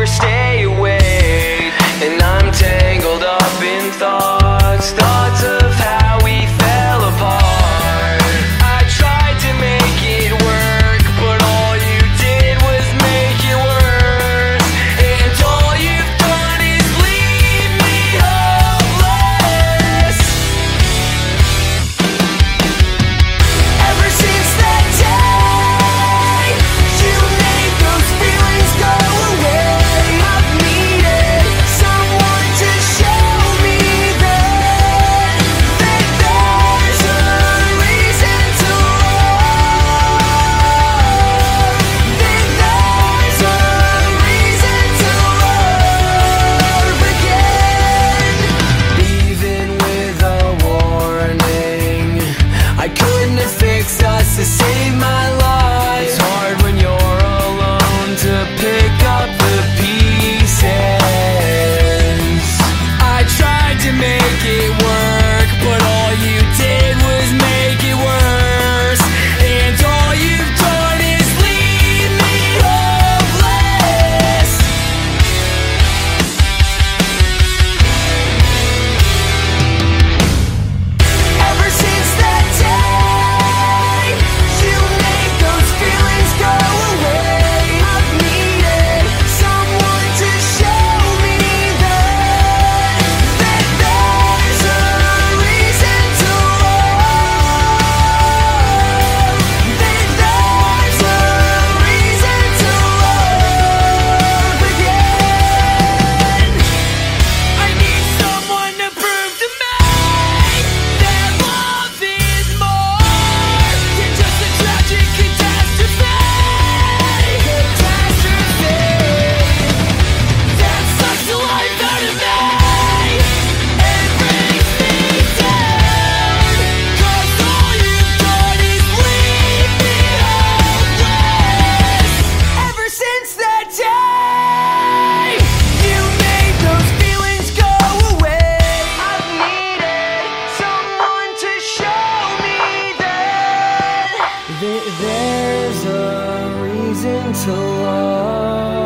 never stay away. to love.